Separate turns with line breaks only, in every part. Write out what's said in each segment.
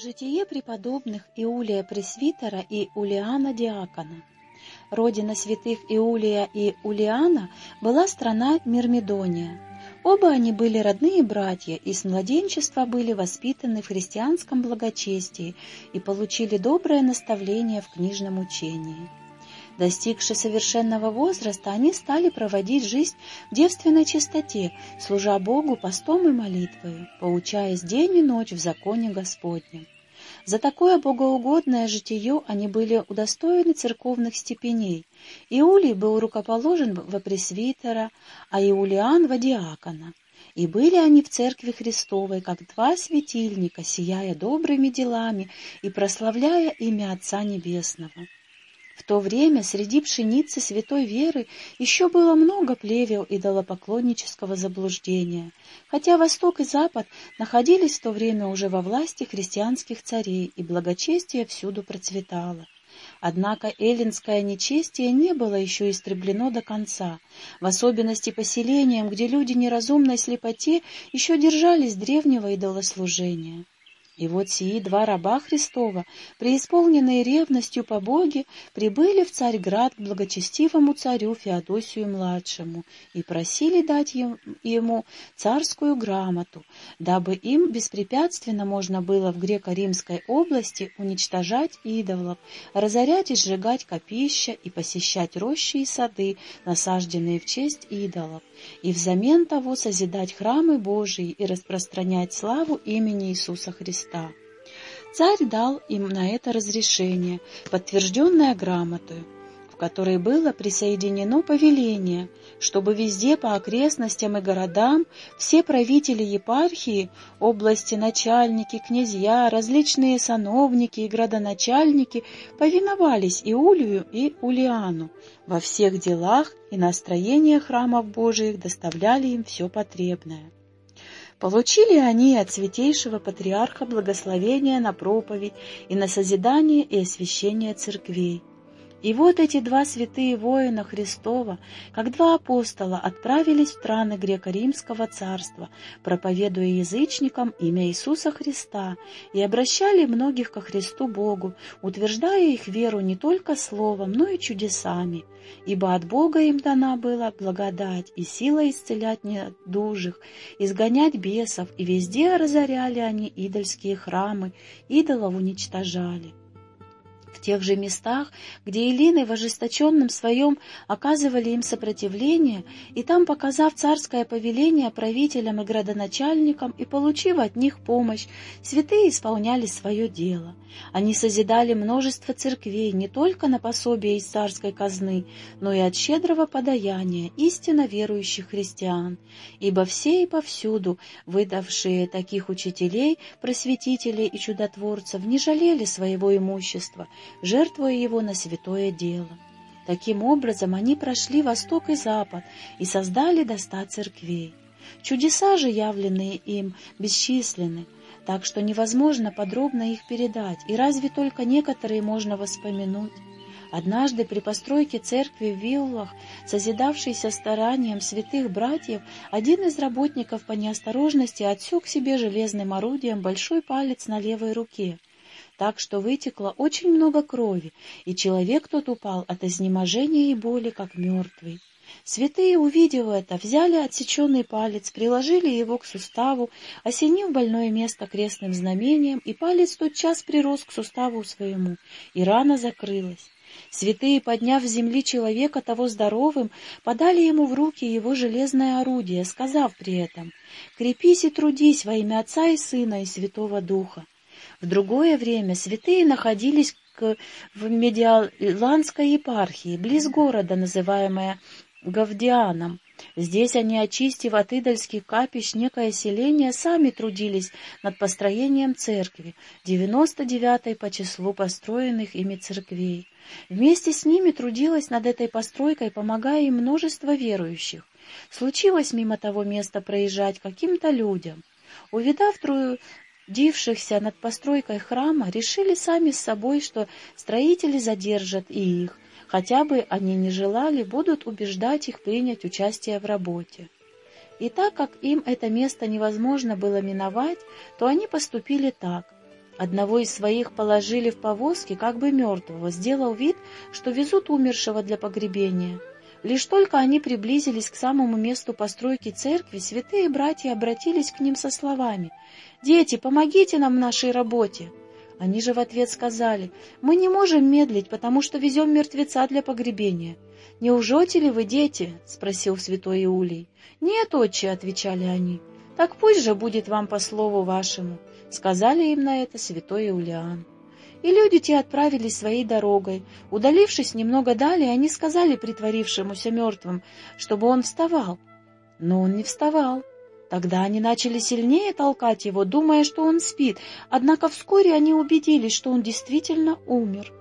Житие преподобных Иулия Пресвитера и Улиана Диакона. Родина святых Иулия и Улиана была страна Мирмидония. Оба они были родные братья и с младенчества были воспитаны в христианском благочестии и получили доброе наставление в книжном учении. Достигши совершенного возраста, они стали проводить жизнь в девственной чистоте, служа Богу постом и молитвой, поучаясь день и ночь в законе Господнем. За такое богоугодное житие они были удостоены церковных степеней. Иулий был рукоположен во пресвитера, а Иулиан во диакона. И были они в церкви Христовой, как два светильника, сияя добрыми делами и прославляя имя Отца Небесного. В то время среди пшеницы святой веры еще было много плевел идолопоклоннического заблуждения, хотя Восток и Запад находились в то время уже во власти христианских царей, и благочестие всюду процветало. Однако эллинское нечестие не было еще истреблено до конца, в особенности поселениям, где люди неразумной слепоте еще держались древнего идолослужения. И вот сии два раба Христова, преисполненные ревностью по Боге, прибыли в Царьград к благочестивому царю Феодосию-младшему и просили дать ему царскую грамоту, дабы им беспрепятственно можно было в греко-римской области уничтожать идолов, разорять и сжигать копища и посещать рощи и сады, насажденные в честь идолов, и взамен того созидать храмы Божии и распространять славу имени Иисуса Христа. Христа. Царь дал им на это разрешение, подтвержденное грамотой, в которой было присоединено повеление, чтобы везде по окрестностям и городам все правители епархии, области начальники, князья, различные сановники и градоначальники повиновались Иулию и Улиану во всех делах и на строение храмов Божиих доставляли им все потребное. Получили они от святейшего патриарха благословения на проповедь и на созидание и освящение церквей. И вот эти два святые воина Христова, как два апостола, отправились в страны греко-римского царства, проповедуя язычникам имя Иисуса Христа, и обращали многих ко Христу Богу, утверждая их веру не только словом, но и чудесами. Ибо от Бога им дана была благодать и сила исцелять недужих, изгонять бесов, и везде разоряли они идольские храмы, идолов уничтожали в тех же местах, где Илины в ожесточенном своем оказывали им сопротивление, и там, показав царское повеление правителям и градоначальникам и получив от них помощь, святые исполняли свое дело. Они созидали множество церквей не только на пособие из царской казны, но и от щедрого подаяния истинно верующих христиан, ибо все и повсюду, выдавшие таких учителей, просветителей и чудотворцев, не жалели своего имущества, жертвуя его на святое дело. Таким образом, они прошли восток и запад и создали до ста церквей. Чудеса же, явленные им, бесчисленны, так что невозможно подробно их передать, и разве только некоторые можно воспомянуть. Однажды при постройке церкви в Виллах, созидавшейся старанием святых братьев, один из работников по неосторожности отсек себе железным орудием большой палец на левой руке так что вытекло очень много крови, и человек тот упал от изнеможения и боли, как мертвый. Святые, увидев это, взяли отсеченный палец, приложили его к суставу, осенив больное место крестным знамением, и палец тотчас прирос к суставу своему, и рана закрылась. Святые, подняв с земли человека того здоровым, подали ему в руки его железное орудие, сказав при этом «Крепись и трудись во имя Отца и Сына и Святого Духа». В другое время святые находились в Медиаланской епархии, близ города, называемая Гавдианом. Здесь они, очистив от идольских капищ некое селение, сами трудились над построением церкви, девяносто девятой по числу построенных ими церквей. Вместе с ними трудилось над этой постройкой, помогая им множество верующих. Случилось мимо того места проезжать каким-то людям. Увидав тру дившихся над постройкой храма, решили сами с собой, что строители задержат и их, хотя бы они не желали, будут убеждать их принять участие в работе. И так как им это место невозможно было миновать, то они поступили так. Одного из своих положили в повозке, как бы мертвого, сделал вид, что везут умершего для погребения. Лишь только они приблизились к самому месту постройки церкви, святые братья обратились к ним со словами «Дети, помогите нам в нашей работе!» Они же в ответ сказали «Мы не можем медлить, потому что везем мертвеца для погребения». «Не ужете вы, дети?» — спросил святой Иулий. «Нет, отче», — отвечали они. «Так пусть же будет вам по слову вашему», — сказали им на это святой Иулиан. И люди те отправились своей дорогой. Удалившись немного далее, они сказали притворившемуся мертвым, чтобы он вставал. Но он не вставал. Тогда они начали сильнее толкать его, думая, что он спит, однако вскоре они убедились, что он действительно умер.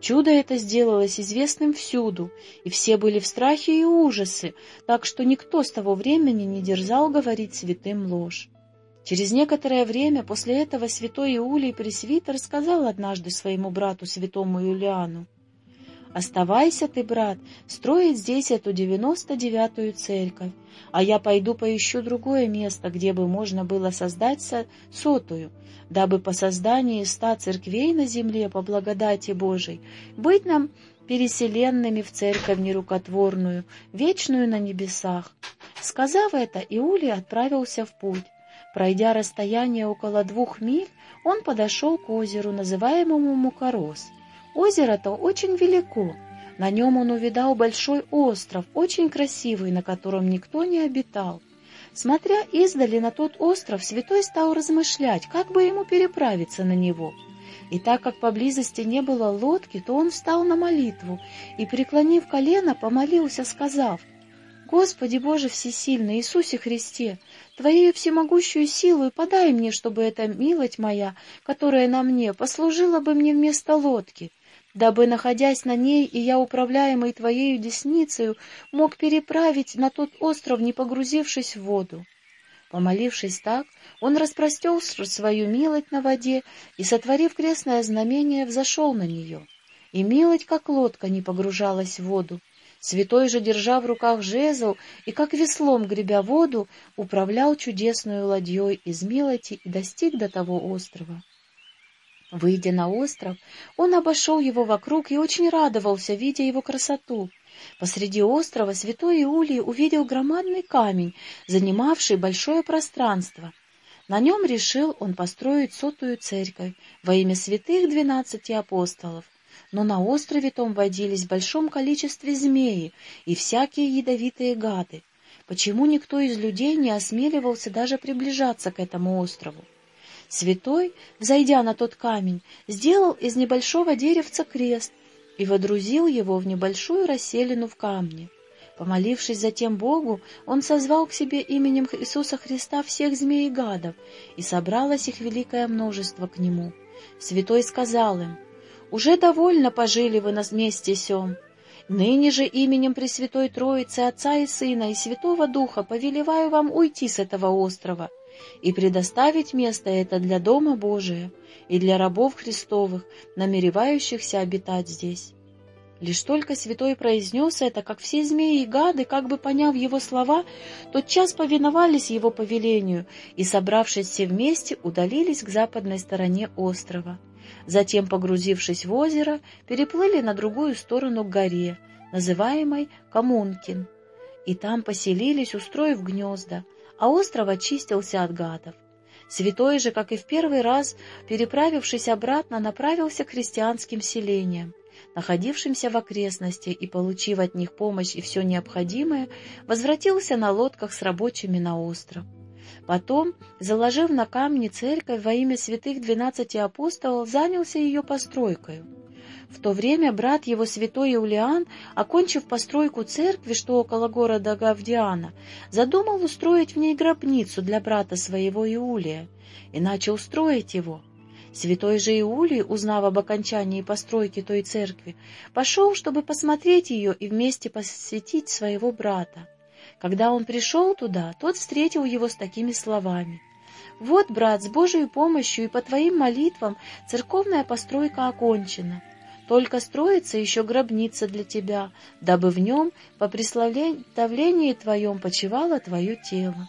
Чудо это сделалось известным всюду, и все были в страхе и ужасе, так что никто с того времени не дерзал говорить святым ложь. Через некоторое время после этого святой Иулий Пресвитер сказал однажды своему брату святому Юлиану, «Оставайся ты, брат, строить здесь эту девяносто девятую церковь, а я пойду поищу другое место, где бы можно было создать сотую, дабы по создании ста церквей на земле по благодати Божией быть нам переселенными в церковь нерукотворную, вечную на небесах». Сказав это, Иулий отправился в путь. Пройдя расстояние около двух миль, он подошел к озеру, называемому Мукорос. Озеро-то очень велико. На нем он увидал большой остров, очень красивый, на котором никто не обитал. Смотря издали на тот остров, святой стал размышлять, как бы ему переправиться на него. И так как поблизости не было лодки, то он встал на молитву и, преклонив колено, помолился, сказав — Господи Боже Всесильный, Иисусе Христе, Твоею всемогущую силу и подай мне, чтобы эта милость моя, которая на мне, послужила бы мне вместо лодки, дабы, находясь на ней, и я, управляемый Твоею десницею, мог переправить на тот остров, не погрузившись в воду. Помолившись так, он распростел свою милость на воде и, сотворив крестное знамение, взошел на нее. И милость, как лодка, не погружалась в воду, Святой же, держа в руках жезл и, как веслом гребя воду, управлял чудесную ладьей из милоти и достиг до того острова. Выйдя на остров, он обошел его вокруг и очень радовался, видя его красоту. Посреди острова святой Иулий увидел громадный камень, занимавший большое пространство. На нем решил он построить сотую церковь во имя святых двенадцати апостолов, но на острове том водились в большом количестве змеи и всякие ядовитые гады. Почему никто из людей не осмеливался даже приближаться к этому острову? Святой, взойдя на тот камень, сделал из небольшого деревца крест и водрузил его в небольшую расселину в камне. Помолившись затем Богу, он созвал к себе именем Иисуса Христа всех змей и гадов, и собралось их великое множество к нему. Святой сказал им, уже довольно пожили вы на месте сём. Ныне же именем Пресвятой Троицы, Отца и Сына и Святого Духа повелеваю вам уйти с этого острова и предоставить место это для Дома Божия и для рабов Христовых, намеревающихся обитать здесь. Лишь только святой произнес это, как все змеи и гады, как бы поняв его слова, тотчас повиновались его повелению и, собравшись все вместе, удалились к западной стороне острова. Затем, погрузившись в озеро, переплыли на другую сторону к горе, называемой Камункин, и там поселились, устроив гнезда, а остров очистился от гадов. Святой же, как и в первый раз, переправившись обратно, направился к христианским селениям, находившимся в окрестности, и, получив от них помощь и все необходимое, возвратился на лодках с рабочими на остров. Потом, заложив на камни церковь во имя святых двенадцати апостолов, занялся ее постройкой. В то время брат его святой Иулиан, окончив постройку церкви, что около города Гавдиана, задумал устроить в ней гробницу для брата своего Иулия и начал строить его. Святой же Иулий, узнав об окончании постройки той церкви, пошел, чтобы посмотреть ее и вместе посетить своего брата. Когда он пришел туда, тот встретил его с такими словами. «Вот, брат, с Божьей помощью и по твоим молитвам церковная постройка окончена. Только строится еще гробница для тебя, дабы в нем по пресловлении твоем почивало твое тело».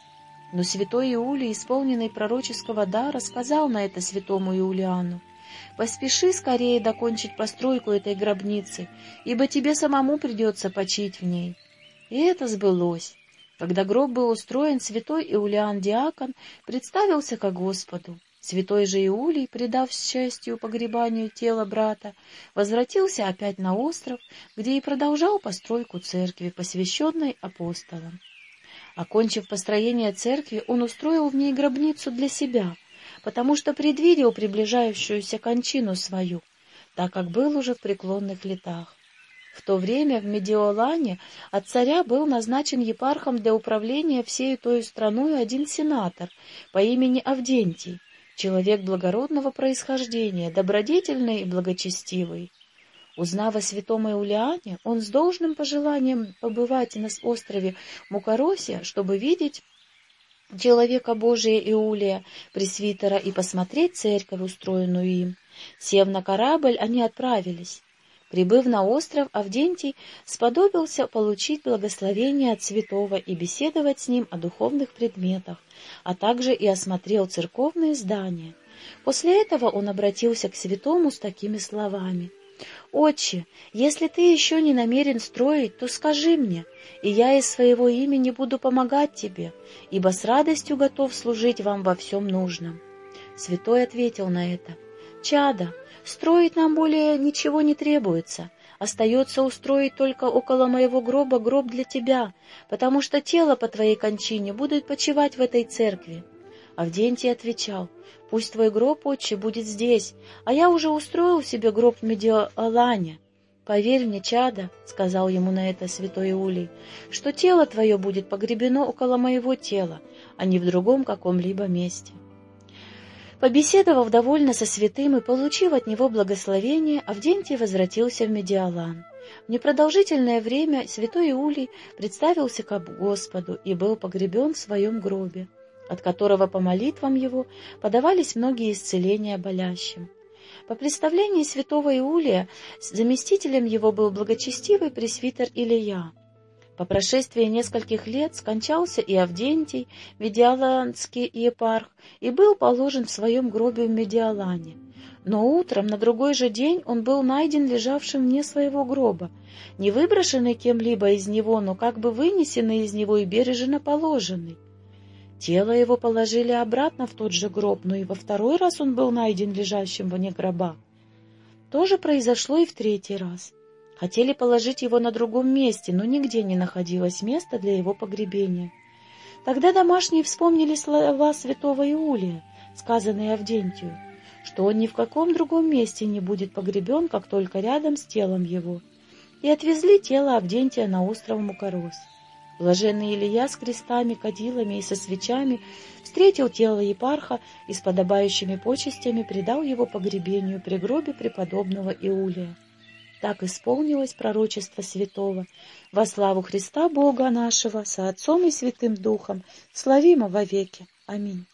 Но святой Иулий, исполненный пророческого дара, сказал на это святому Иулиану, «Поспеши скорее докончить постройку этой гробницы, ибо тебе самому придется почить в ней». И это сбылось. Когда гроб был устроен, святой Иулиан Диакон представился ко Господу. Святой же Иулий, предав счастью погребанию тела брата, возвратился опять на остров, где и продолжал постройку церкви, посвященной апостолам. Окончив построение церкви, он устроил в ней гробницу для себя, потому что предвидел приближающуюся кончину свою, так как был уже в преклонных летах. В то время в Медиолане от царя был назначен епархом для управления всей той страной один сенатор по имени Авдентий, человек благородного происхождения, добродетельный и благочестивый. Узнав о святом Иулиане, он с должным пожеланием побывать на острове Мукаросе, чтобы видеть человека Божия Иулия, пресвитера, и посмотреть церковь, устроенную им. Сев на корабль, они отправились. Прибыв на остров, Авдентий сподобился получить благословение от святого и беседовать с ним о духовных предметах, а также и осмотрел церковные здания. После этого он обратился к святому с такими словами — «Отче, если ты еще не намерен строить, то скажи мне, и я из своего имени буду помогать тебе, ибо с радостью готов служить вам во всем нужном». Святой ответил на это, «Чада, строить нам более ничего не требуется». Остается устроить только около моего гроба гроб для тебя, потому что тело по твоей кончине будет почивать в этой церкви. Авдентий отвечал, «Пусть твой гроб, отче, будет здесь, а я уже устроил себе гроб в Медиолане. Поверь мне, чада, — сказал ему на это святой Улей, — что тело твое будет погребено около моего тела, а не в другом каком-либо месте». Побеседовав довольно со святым и получив от него благословение, Авдентий возвратился в Медиалан. В непродолжительное время святой Иулий представился к Господу и был погребен в своем гробе от которого по молитвам его подавались многие исцеления болящим. По представлению святого Иулия, заместителем его был благочестивый пресвитер Илия. По прошествии нескольких лет скончался и Авдентий, медиаланский епарх, и был положен в своем гробе в Медиалане. Но утром, на другой же день, он был найден лежавшим вне своего гроба, не выброшенный кем-либо из него, но как бы вынесенный из него и бережно положенный. Тело его положили обратно в тот же гроб, но и во второй раз он был найден лежащим вне гроба. То же произошло и в третий раз. Хотели положить его на другом месте, но нигде не находилось места для его погребения. Тогда домашние вспомнили слова святого Иулия, сказанные Авдентию, что он ни в каком другом месте не будет погребен, как только рядом с телом его, и отвезли тело Авдентия на остров Мукорос. Блаженный Илья с крестами, кадилами и со свечами встретил тело епарха и с подобающими почестями предал его погребению при гробе преподобного Иулия. Так исполнилось пророчество святого. Во славу Христа Бога нашего, со Отцом и Святым Духом, славимо веки. Аминь.